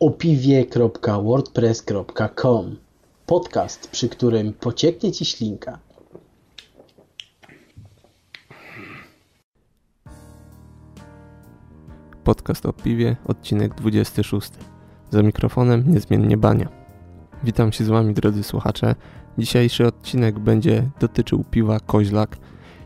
opiwie.wordpress.com Podcast, przy którym pocieknie Ci ślinka. Podcast o piwie, odcinek 26. Za mikrofonem niezmiennie Bania. Witam się z Wami drodzy słuchacze. Dzisiejszy odcinek będzie dotyczył piwa Koźlak.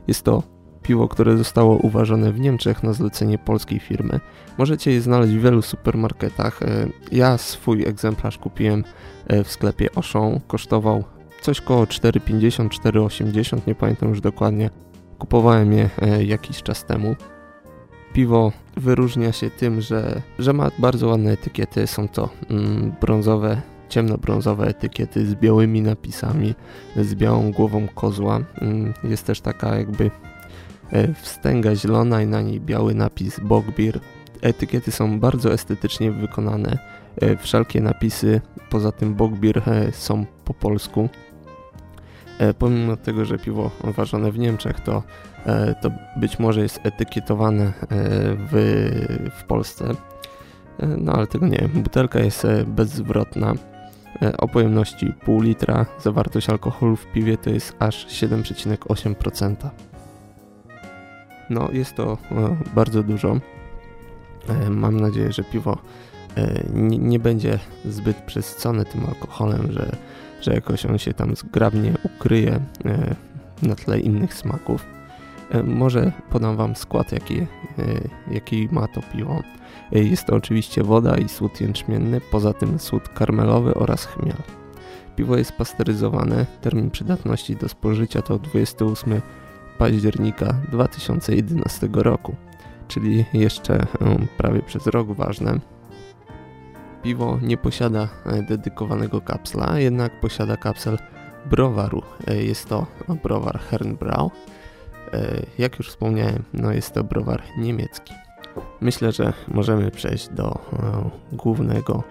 Jest to piwo, które zostało uważane w Niemczech na zlecenie polskiej firmy. Możecie je znaleźć w wielu supermarketach. E, ja swój egzemplarz kupiłem e, w sklepie Auchan. Kosztował coś koło 4,50, 4,80, nie pamiętam już dokładnie. Kupowałem je e, jakiś czas temu. Piwo wyróżnia się tym, że, że ma bardzo ładne etykiety. Są to mm, brązowe, ciemnobrązowe etykiety z białymi napisami, z białą głową kozła. Mm, jest też taka jakby wstęga zielona i na niej biały napis Bogbir. Etykiety są bardzo estetycznie wykonane. E, wszelkie napisy poza tym Bogbir e, są po polsku. Pomimo tego, że piwo ważone w Niemczech, to, to być może jest etykietowane w, w Polsce. No ale tego nie wiem. Butelka jest bezzwrotna o pojemności pół litra. Zawartość alkoholu w piwie to jest aż 7,8%. No, jest to e, bardzo dużo. E, mam nadzieję, że piwo e, nie, będzie zbyt przesycone tym alkoholem, że, że jakoś on się tam zgrabnie ukryje na tle innych smaków. Może podam Wam skład, jaki, jaki ma to piwo. Jest to oczywiście woda i słód jęczmienny, poza tym słód karmelowy oraz chmiel. Piwo jest pasteryzowane, termin przydatności do spożycia to 28 października 2011 roku, czyli jeszcze prawie przez rok ważne. Piwo nie posiada e, dedykowanego kapsla, jednak posiada kapsel browaru. E, jest to browar Hernbrau. E, jak już wspomniałem, no jest to browar niemiecki. Myślę, że możemy przejść do głównego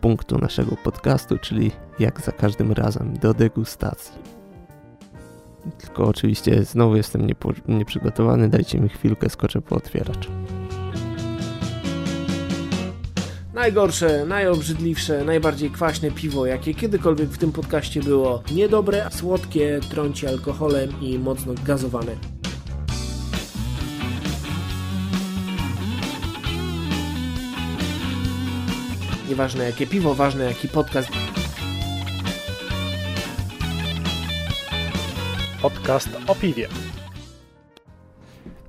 punktu naszego podcastu, czyli jak za każdym razem do degustacji. Tylko oczywiście znowu jestem nieprzygotowany, dajcie mi chwilkę, skoczę po otwieracz. Najgorsze, najobrzydliwsze, najbardziej kwaśne piwo, jakie kiedykolwiek w tym podcaście było. Niedobre, słodkie, trąci alkoholem i mocno gazowane. Nieważne jakie piwo, ważne jaki podcast. Podcast o piwie.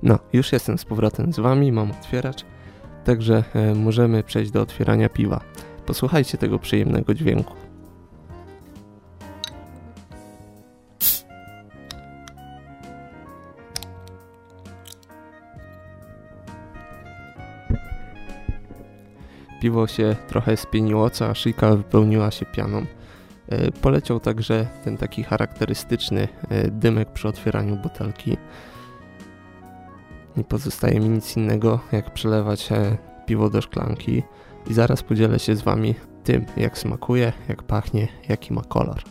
No, już jestem z powrotem z Wami, mam otwieracz, także e, możemy przejść do otwierania piwa. Posłuchajcie tego przyjemnego dźwięku. Piwo się trochę spieniło, cała szyjka wypełniła się pianą. E, poleciał także ten taki charakterystyczny e, dymek przy otwieraniu butelki. Nie pozostaje mi nic innego, jak przelewać e, piwo do szklanki i zaraz podzielę się z Wami tym, jak smakuje, jak pachnie, jaki ma kolor.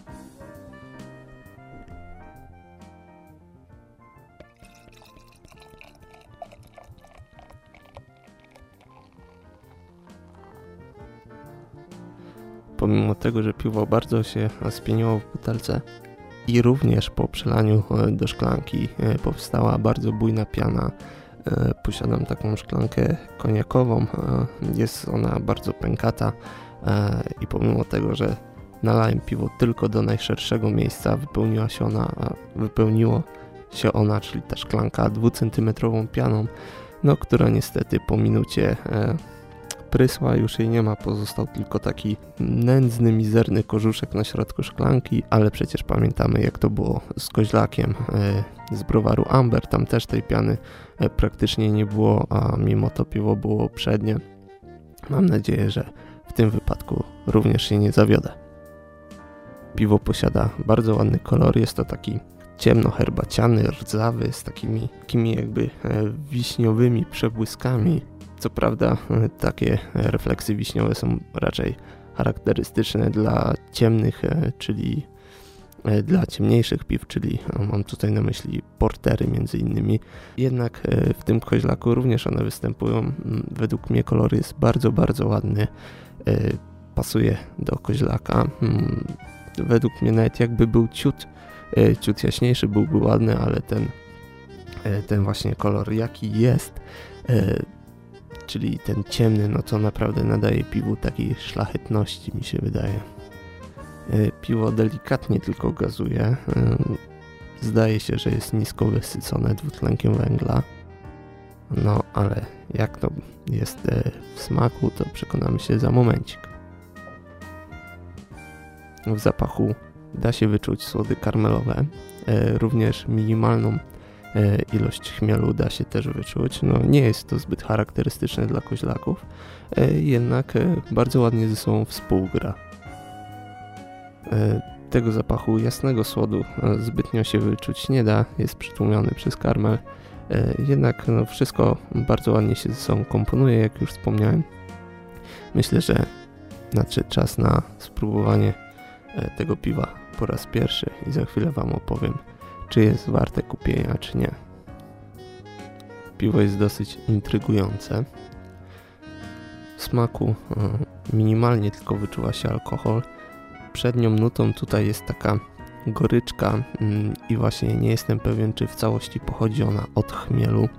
Pomimo tego, że piwo bardzo się spieniło w butelce i również po przelaniu e, do szklanki e, powstała bardzo bujna piana. E, posiadam taką szklankę koniakową, jest ona bardzo pękata i pomimo tego, że nalałem piwo tylko do najszerszego miejsca, wypełniła się ona, wypełniło się ona, czyli ta szklanka dwucentymetrową pianą, no, która niestety po minucie prysła, już jej nie ma, pozostał tylko taki nędzny, mizerny korzuszek na środku szklanki, ale przecież pamiętamy jak to było z koźlakiem e, z browaru Amber, tam też tej piany e, praktycznie nie było, a mimo to piwo było przednie. Mam nadzieję, że w tym wypadku również się nie zawiodę. Piwo posiada bardzo ładny kolor, jest to taki ciemno-herbaciany, rdzawy, z takimi, takimi jakby e, wiśniowymi przebłyskami co prawda takie refleksy wiśniowe są raczej charakterystyczne dla ciemnych, e, czyli e, dla ciemniejszych piw, czyli no, mam tutaj na myśli portery między innymi. Jednak e, w tym koźlaku również one występują. Według mnie kolor jest bardzo, bardzo ładny. pasuje do koźlaka. Hmm, według mnie nawet jakby był ciut, ciut jaśniejszy byłby ładny, ale ten, ten właśnie kolor jaki jest, czyli ten ciemny, no to naprawdę nadaje piwu takiej szlachetności mi się wydaje. Piwo delikatnie tylko gazuje. Zdaje się, że jest nisko wysycone dwutlenkiem węgla. No, ale jak to jest e, w smaku, to przekonamy się za momencik. W zapachu da się wyczuć słody karmelowe. E, również minimalną e, ilość chmielu da się też wyczuć. No, nie jest to zbyt charakterystyczne dla koźlaków, jednak bardzo ładnie ze sobą współgra tego zapachu jasnego słodu e, zbytnio się wyczuć nie da, jest przytłumiony przez karmel. E, jednak no, wszystko bardzo ładnie się ze sobą komponuje, jak już wspomniałem. Myślę, że nadszedł czas na spróbowanie e, tego piwa po raz pierwszy i za chwilę Wam opowiem, czy jest warte kupienia, czy nie. Piwo jest dosyć intrygujące. W smaku minimalnie tylko wyczuwa się alkohol, przednią nutą tutaj jest taka goryczka mm, i właśnie nie jestem pewien, czy w całości pochodzi ona od chmielu.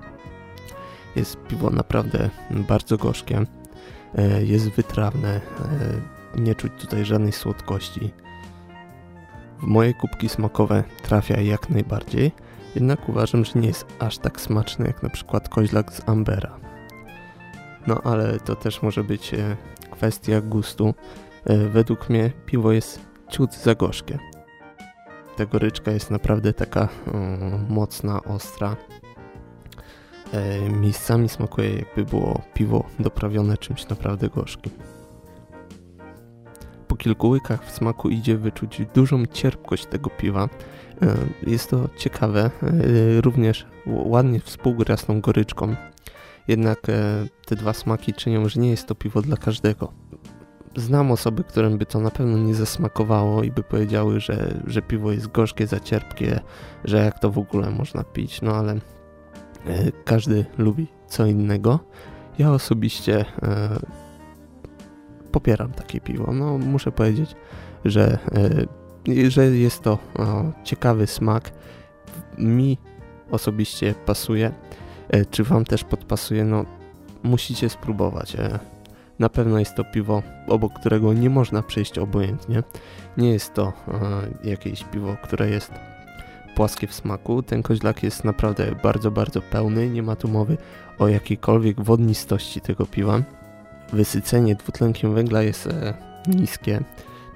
Jest piwo naprawdę bardzo gorzkie, e, jest wytrawne, e, nie czuć tutaj żadnej słodkości. W moje kubki smakowe trafia jak najbardziej, jednak uważam, że nie jest aż tak smaczny jak na przykład koźlak z Ambera. No ale to też może być e, kwestia gustu. E, według mnie piwo jest ciut za gorzkie. Ta goryczka jest naprawdę taka um, mocna, ostra. E, miejscami smakuje jakby było piwo doprawione czymś naprawdę gorzkim. Kilku łykach w smaku idzie wyczuć dużą cierpkość tego piwa. E, jest to ciekawe, e, również ładnie współgra z tą goryczką. Jednak e, te dwa smaki czynią, że nie jest to piwo dla każdego znam osoby, którym by to na pewno nie zasmakowało i by powiedziały, że, że piwo jest gorzkie, za cierpkie, że jak to w ogóle można pić, no ale każdy lubi co innego. Ja osobiście popieram takie piwo. No muszę powiedzieć, że, e, że jest to ciekawy smak. Mi osobiście pasuje. E, czy wam też podpasuje? No musicie spróbować. E, na pewno jest to piwo, obok którego nie można przejść obojętnie. Nie jest to jakieś piwo, które jest płaskie w smaku. Ten koźlak jest naprawdę bardzo, bardzo pełny. Nie ma tu mowy o jakiejkolwiek wodnistości tego piwa. Wysycenie dwutlenkiem węgla jest e, niskie,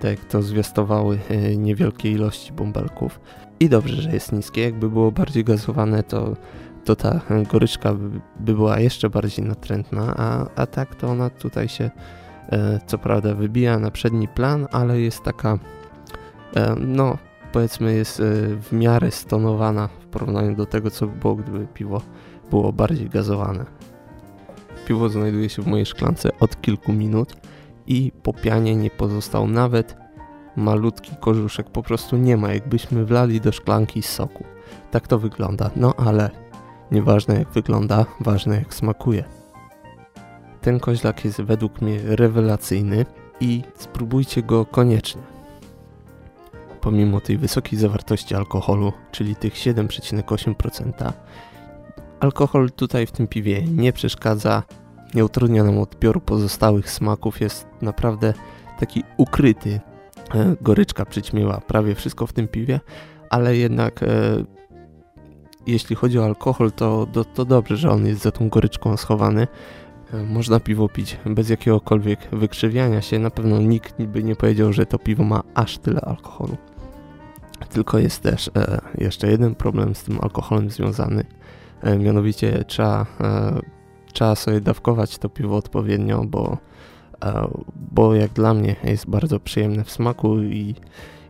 tak jak to zwiastowały e, niewielkie ilości bąbelków. I dobrze, że jest niskie. Jakby było bardziej gazowane, to to ta goryczka by, by była jeszcze bardziej natrętna, a, a tak to ona tutaj się e, co prawda wybija na przedni plan, ale jest taka e, no powiedzmy jest e, w miarę stonowana w porównaniu do tego co by było gdyby piwo było bardziej gazowane. Piwo znajduje się w mojej szklance od kilku minut i po pianie nie pozostał nawet malutki korzuszek, po prostu nie ma, jakbyśmy wlali do szklanki soku. Tak to wygląda, no ale Nieważne jak wygląda, ważne jak smakuje. Ten koźlak jest według mnie rewelacyjny i spróbujcie go koniecznie. Pomimo tej wysokiej zawartości alkoholu, czyli tych 7,8%, alkohol tutaj w tym piwie nie przeszkadza, nie utrudnia nam odbioru pozostałych smaków, jest naprawdę taki ukryty. E, goryczka przyćmiewa prawie wszystko w tym piwie, ale jednak e, jeśli chodzi o alkohol, to, to, to dobrze, że on jest za tą goryczką schowany. E, można piwo pić bez jakiegokolwiek wykrzywiania się. Na pewno nikt by nie powiedział, że to piwo ma aż tyle alkoholu. Tylko jest też e, jeszcze jeden problem z tym alkoholem związany. E, mianowicie trzeba, e, trzeba sobie dawkować to piwo odpowiednio, bo, e, bo jak dla mnie jest bardzo przyjemne w smaku i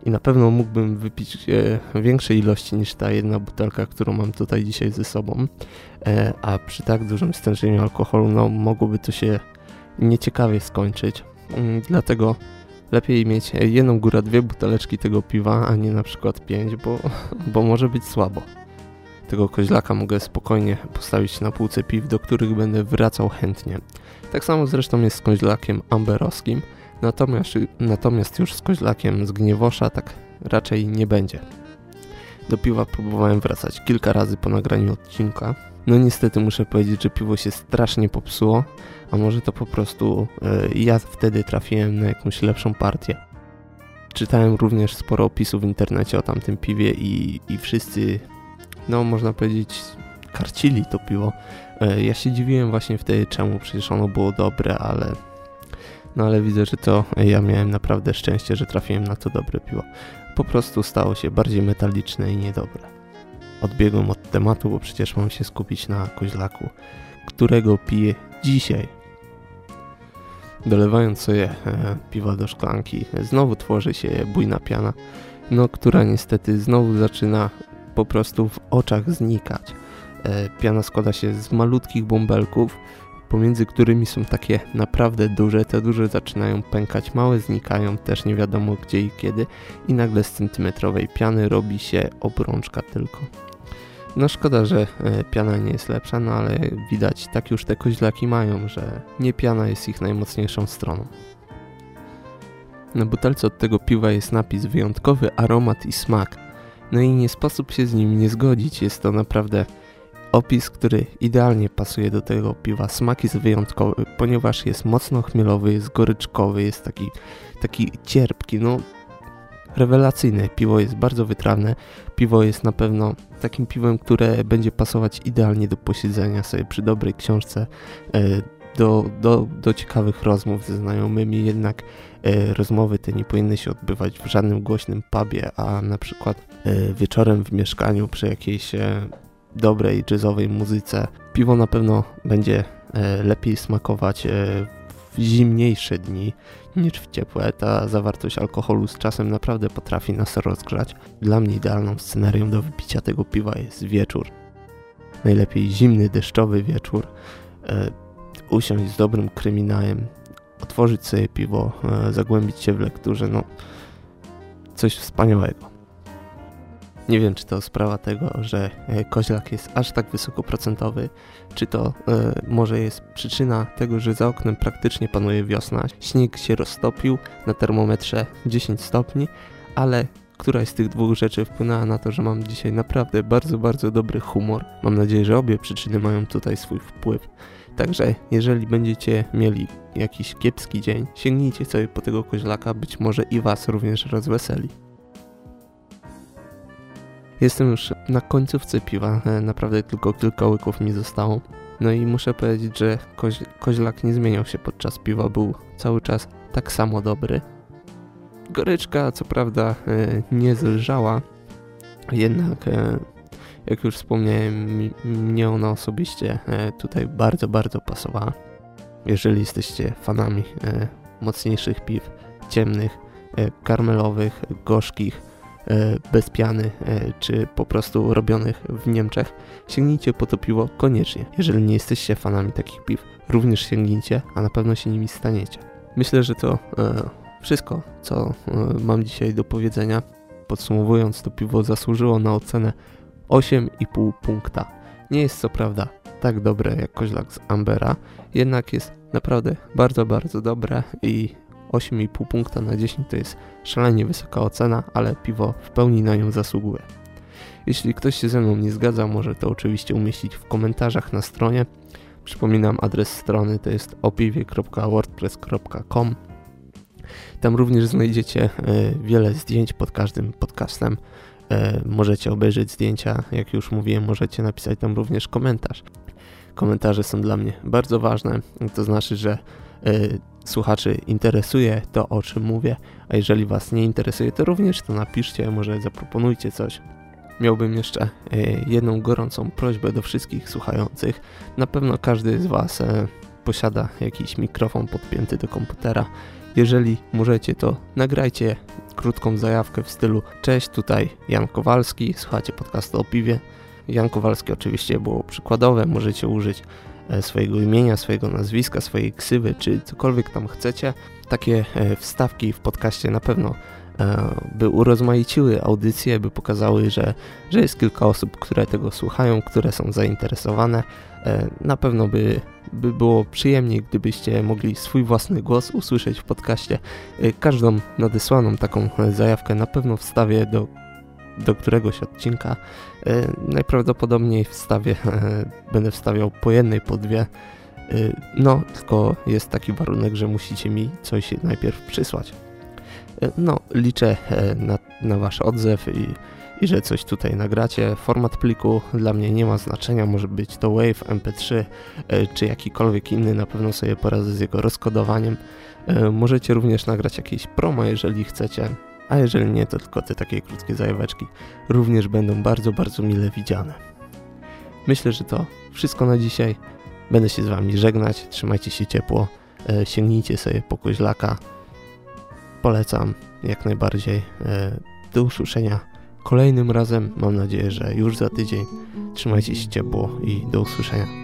i na pewno mógłbym wypić większej ilości niż ta jedna butelka, którą mam tutaj dzisiaj ze sobą, a przy tak dużym stężeniu alkoholu no, mogłoby to się nieciekawie skończyć. Mm, dlatego lepiej mieć jedną górę, dwie buteleczki tego piwa, a nie na przykład pięć, bo, bo może być słabo. Tego koźlaka mogę spokojnie postawić na półce piw, do których będę wracał chętnie. Tak samo zresztą jest z koźlakiem amberowskim, natomiast, natomiast już z koźlakiem z gniewosza tak raczej nie będzie. Do piwa próbowałem wracać kilka razy po nagraniu odcinka. No niestety muszę powiedzieć, że piwo się strasznie popsuło, a może to po prostu yy, ja wtedy trafiłem na jakąś lepszą partię. Czytałem również sporo opisów w internecie o tamtym piwie i, i wszyscy, no można powiedzieć, karcili to piwo. Yy, ja się dziwiłem właśnie wtedy czemu, przecież ono było dobre, ale no ale widzę, że to ja miałem naprawdę szczęście, że trafiłem na to dobre piwo po prostu stało się bardziej metaliczne i niedobre. Odbiegłem od tematu, bo przecież mam się skupić na koźlaku, którego piję dzisiaj. Dolewając sobie e, piwa do szklanki, znowu tworzy się bujna piana, no która niestety znowu zaczyna po prostu w oczach znikać. E, piana składa się z malutkich bąbelków, pomiędzy którymi są takie naprawdę duże, te duże zaczynają pękać, małe znikają też nie wiadomo gdzie i kiedy i nagle z centymetrowej piany robi się obrączka tylko. No szkoda, że e, piana nie jest lepsza, no ale widać tak już te koźlaki mają, że nie piana jest ich najmocniejszą stroną. Na butelce od tego piwa jest napis wyjątkowy aromat i smak. No i nie sposób się z nim nie zgodzić, jest to naprawdę opis, który idealnie pasuje do tego piwa. Smak jest wyjątkowy, ponieważ jest mocno chmielowy, jest goryczkowy, jest taki, taki cierpki, no rewelacyjne. Piwo jest bardzo wytrawne. Piwo jest na pewno takim piwem, które będzie pasować idealnie do posiedzenia sobie przy dobrej książce, e, do, do, do ciekawych rozmów ze znajomymi, jednak e, rozmowy te nie powinny się odbywać w żadnym głośnym pubie, a na przykład e, wieczorem w mieszkaniu przy jakiejś dobrej jazzowej muzyce. Piwo na pewno będzie e, lepiej smakować e, w zimniejsze dni niż w ciepłe. Ta zawartość alkoholu z czasem naprawdę potrafi nas rozgrzać. Dla mnie idealną scenarią do wypicia tego piwa jest wieczór. Najlepiej zimny, deszczowy wieczór. E, usiąść z dobrym kryminałem, otworzyć sobie piwo, zagłębić się w lekturze. No, coś wspaniałego. Nie wiem, czy to sprawa tego, że e, koźlak jest aż tak wysokoprocentowy, czy to e, może jest przyczyna tego, że za oknem praktycznie panuje wiosna. Śnieg się roztopił na termometrze 10 stopni, ale któraś z tych dwóch rzeczy wpłynęła na to, że mam dzisiaj naprawdę bardzo, bardzo dobry humor. Mam nadzieję, że obie przyczyny mają tutaj swój wpływ. Także jeżeli będziecie mieli jakiś kiepski dzień, sięgnijcie sobie po tego koźlaka, być może i was również rozweseli. Jestem już na końcówce piwa, e, naprawdę tylko kilka łyków mi zostało. No i muszę powiedzieć, że koź koźlak nie zmieniał się podczas piwa, był cały czas tak samo dobry. Goryczka co prawda e, nie zlżała, jednak e, jak już wspomniałem, mnie ona osobiście tutaj bardzo, bardzo pasowała. Jeżeli jesteście fanami mocniejszych piw, ciemnych, karmelowych, gorzkich, E, bez piany, e, czy po prostu robionych w Niemczech, sięgnijcie po to piwo koniecznie. Jeżeli nie jesteście fanami takich piw, również sięgnijcie, a na pewno się nimi staniecie. Myślę, że to e, wszystko, co mam dzisiaj do powiedzenia. Podsumowując, to piwo zasłużyło na ocenę 8,5 punkta. Nie jest co prawda tak dobre jak koźlak z Ambera, jednak jest naprawdę bardzo, bardzo dobre i 8,5 punkta na 10 to jest szalenie wysoka ocena, ale piwo w pełni na nią zasługuje. Jeśli ktoś się ze mną nie zgadza, może to oczywiście umieścić w komentarzach na stronie. Przypominam, adres strony to jest opiwie.wordpress.com. Tam również znajdziecie e, wiele zdjęć pod każdym podcastem. E, możecie obejrzeć zdjęcia, jak już mówiłem, możecie napisać tam również komentarz. Komentarze są dla mnie bardzo ważne, to znaczy, że e, słuchaczy interesuje to, o czym mówię, a jeżeli Was nie interesuje, to również to napiszcie, może zaproponujcie coś. Miałbym jeszcze e, jedną gorącą prośbę do wszystkich słuchających. Na pewno każdy z Was posiada jakiś mikrofon podpięty do komputera. Jeżeli możecie, to nagrajcie krótką zajawkę w stylu Cześć, tutaj Jan Kowalski, słuchacie podcastu o piwie. Jan Kowalski oczywiście było przykładowe, możecie użyć E, swojego imienia, swojego nazwiska, swojej ksywy, czy cokolwiek tam chcecie. Takie e, wstawki w podcaście na pewno by urozmaiciły audycje, by pokazały, że, że jest kilka osób, które tego słuchają, które są zainteresowane. Na pewno by, by było przyjemniej, gdybyście mogli swój własny głos usłyszeć w podcaście. Każdą nadesłaną taką zajawkę na pewno wstawię do do któregoś odcinka. E, najprawdopodobniej wstawię, będę wstawiał po jednej, po dwie. E, no, tylko jest taki warunek, że musicie mi coś najpierw przysłać. E, no, liczę na, na wasz odzew i, i że coś tutaj nagracie. Format pliku dla mnie nie ma znaczenia, może być to WAV, MP3 czy jakikolwiek inny, na pewno sobie poradzę z jego rozkodowaniem. Możecie również nagrać jakieś promo, jeżeli chcecie a jeżeli nie, to tylko te takie krótkie zajaweczki również będą bardzo, bardzo mile widziane. Myślę, że to wszystko na dzisiaj. Będę się z Wami żegnać, trzymajcie się ciepło, e, sięgnijcie sobie po koźlaka. Polecam jak najbardziej. E, do usłyszenia kolejnym razem, mam nadzieję, że już za tydzień. Trzymajcie się ciepło i do usłyszenia.